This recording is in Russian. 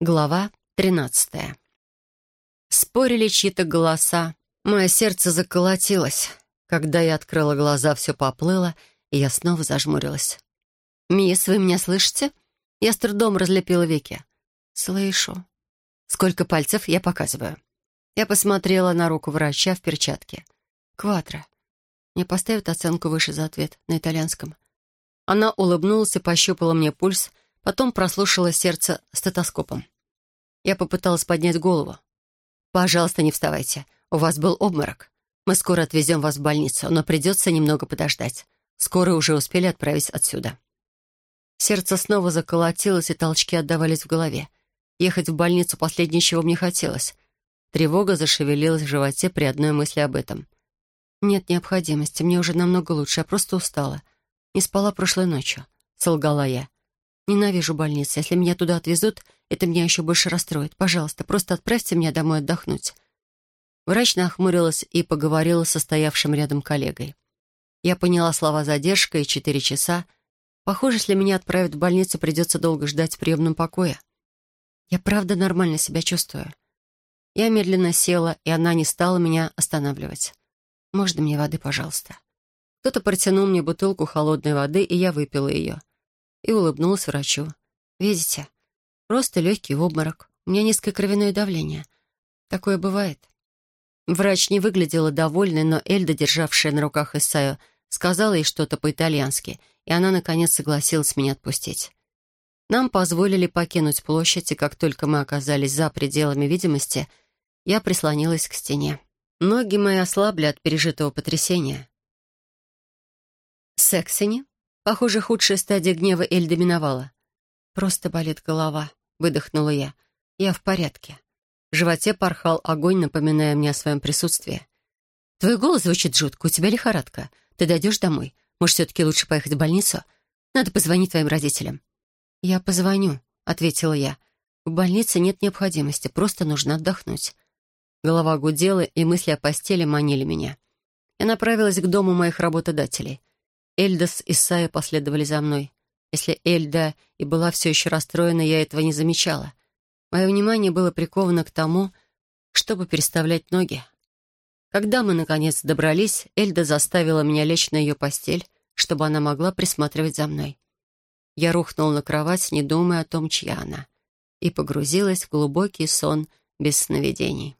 Глава тринадцатая. Спорили чьи-то голоса. Мое сердце заколотилось. Когда я открыла глаза, все поплыло, и я снова зажмурилась. «Мисс, вы меня слышите?» Я с трудом разлепила веки. «Слышу». «Сколько пальцев?» Я показываю. Я посмотрела на руку врача в перчатке. «Кватро». Мне поставят оценку выше за ответ на итальянском. Она улыбнулась и пощупала мне пульс, Потом прослушала сердце стетоскопом. Я попыталась поднять голову. «Пожалуйста, не вставайте. У вас был обморок. Мы скоро отвезем вас в больницу, но придется немного подождать. Скоро уже успели отправить отсюда». Сердце снова заколотилось, и толчки отдавались в голове. Ехать в больницу последнее, чего мне хотелось. Тревога зашевелилась в животе при одной мысли об этом. «Нет необходимости, мне уже намного лучше, я просто устала. Не спала прошлой ночью», — солгала я. Ненавижу больницы. Если меня туда отвезут, это меня еще больше расстроит. Пожалуйста, просто отправьте меня домой отдохнуть». Врач нахмурилась и поговорила со стоявшим рядом коллегой. Я поняла слова «задержка» и «четыре часа». Похоже, если меня отправят в больницу, придется долго ждать в приемном покое. Я правда нормально себя чувствую. Я медленно села, и она не стала меня останавливать. «Можно мне воды, пожалуйста?» Кто-то протянул мне бутылку холодной воды, и я выпила ее и улыбнулась врачу. «Видите, просто легкий обморок. У меня низкое кровяное давление. Такое бывает». Врач не выглядела довольной, но Эльда, державшая на руках Исаю, сказала ей что-то по-итальянски, и она, наконец, согласилась меня отпустить. Нам позволили покинуть площадь, и как только мы оказались за пределами видимости, я прислонилась к стене. Ноги мои ослабли от пережитого потрясения. «Сексини?» Похоже, худшая стадия гнева Эль доминовала. «Просто болит голова», — выдохнула я. «Я в порядке». В животе порхал огонь, напоминая мне о своем присутствии. «Твой голос звучит жутко, у тебя лихорадка. Ты дойдешь домой? Может, все-таки лучше поехать в больницу? Надо позвонить твоим родителям». «Я позвоню», — ответила я. «В больнице нет необходимости, просто нужно отдохнуть». Голова гудела, и мысли о постели манили меня. Я направилась к дому моих работодателей. Эльдас и Сая последовали за мной. Если Эльда и была все еще расстроена, я этого не замечала. Мое внимание было приковано к тому, чтобы переставлять ноги. Когда мы, наконец, добрались, Эльда заставила меня лечь на ее постель, чтобы она могла присматривать за мной. Я рухнул на кровать, не думая о том, чья она, и погрузилась в глубокий сон без сновидений.